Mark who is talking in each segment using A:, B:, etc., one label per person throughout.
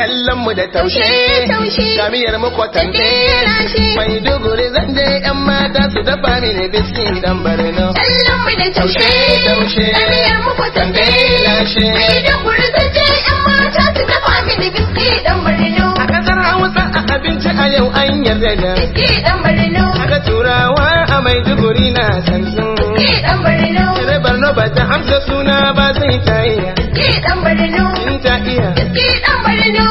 A: kallon mu da taushe kamiyar mu kwatante
B: Lashe.
A: mai duguri zan je yan mata su dafa mini biski dan barno
B: Kallon mu da taushe.
A: taushe
B: Kamiyar mu kwatante.
A: lashe
B: Mai da gurzance ‘yan mata su dafa mini biski ɗan barno.
A: a ƙasar hausa a abinci a yau an yarda da
B: Biski ɗan barno.
A: aka turawa a mai duguri na san sun
B: Biski ɗan barno.
A: Cire barno ba ta amsa suna ba sai ta iya
B: Biski ɗan barno.
A: ta iya
B: Biski ɗan barno.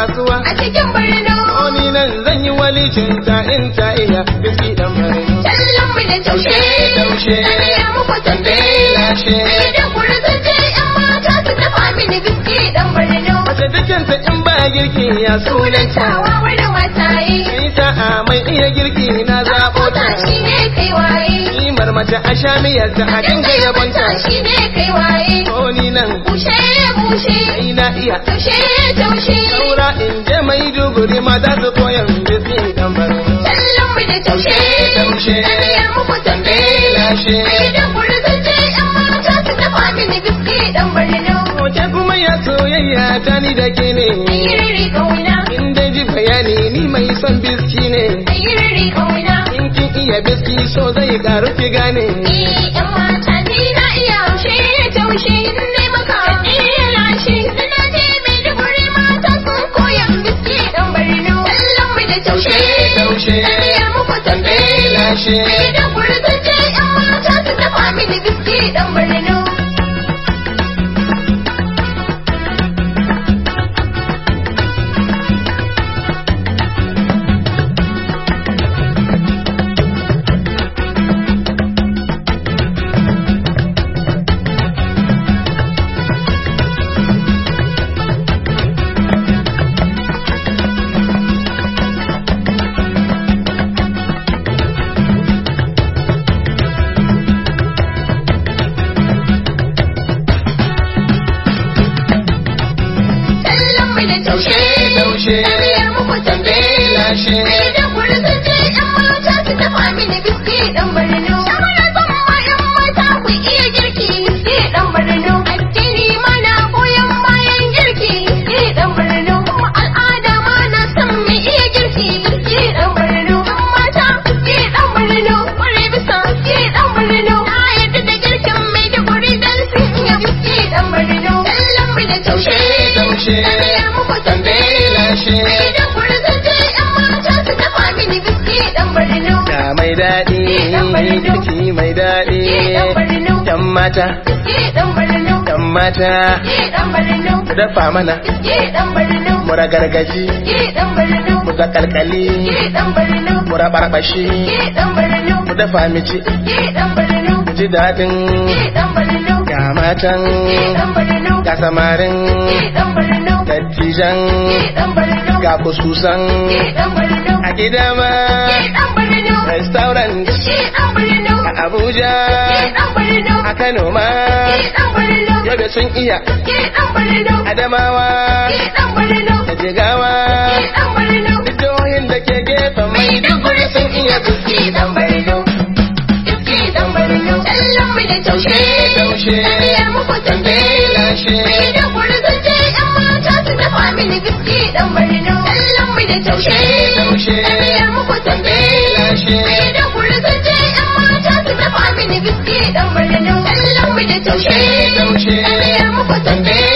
A: Ta kasuwa
B: A cikin barno.
A: Oni nan zan yi walicin ta in ta iya biski dan barno
B: Kallon mu da taushe.
A: taushe
B: Kamiyar mu kwatante.
A: lashe
B: Mai da gurzance ‘yan mata su dafa mini biski ɗan barno.
A: mace dukanta in ba girki ya sunanta
B: Tawa wani mataye.
A: sai sa'a mai iya girki na zaɓo ta
B: shi ne kai waye.
A: kimar mace a sha miyar ta a dinga yabonta
B: shi ne kai waye.
A: Oni nan
B: Bushe bushe.
A: Iya
B: Taushe taushe.
A: saura in je mai duguri mata su koyan biski dan barno
B: Kallon mu da taushe.
A: taushe
B: Kamiyar mu kwatante.
A: lashe
B: Mai da gurzance ‘yan mata su dafa mini biski ɗan barno.
A: Wace kuma ya soyayya ta ni da ke ne
B: Ayyirri ƙauna.
A: in dai ji bayani ni mai son biski ne
B: Ayyirri ƙauna.
A: in kin iya biski so zai karu ki gane
B: lashe da gurzance ‘yan mata su dafa mini biski ɗan barno. Da taushe.
A: taushe
B: Kamiyar mu kwatante.
A: lashe
B: da gurzance ‘yan mata su dafa mini biski ɗan barno. Shawara zan ma ‘yan mata ku iya girki biski ɗan barno. Addini mana goyon bayan girki biski ɗan barno. Kuma al'ada ma na san me iya girki biski ɗan barno. ‘Yan mata biski ɗan barno. Kware bisa biski ɗan barno. Na yarda da girkin Maiduguri dan sun iya biski ɗan barno. Kallon mu da taushe.
A: Lashe
B: da gurzance ‘yan mata su dafa mini biski ɗan barno.
A: da mai daɗi biki mai daɗi yan mata yan mata ku dafa mana mu ragargaji mu
B: ɗan barno.
A: mu rabarbashi mu dafa
B: barno.
A: mu ji daɗin ga matan ga samarin. Dattijan
B: ɗan
A: ga kususan
B: ɗan
A: a gida ma
B: ɗan
A: restaurant
B: ɗan
A: a abuja
B: ɗan
A: a kano ma
B: ɗan
A: yobe sun iya
B: ɗan
A: adamawa
B: ɗan
A: da jigawa
B: ɗan
A: duk jihohin da ke gefen mai duguri sun iya biski dan barno
B: Iski dan barno. Kallon mu da taushe.
A: taushe
B: Kamiyar mu kwatante.
A: lashe
B: Mai da gurzance dan barno. Mu da taushe.
A: taushe
B: Kamiyar mu kwatante.
A: lashe
B: Mai da gurzance ‘yan mata su dafa mini biski dan barno. Kallon mu da taushe.
A: taushe
B: Kamiyar mu kwatante.
A: lashe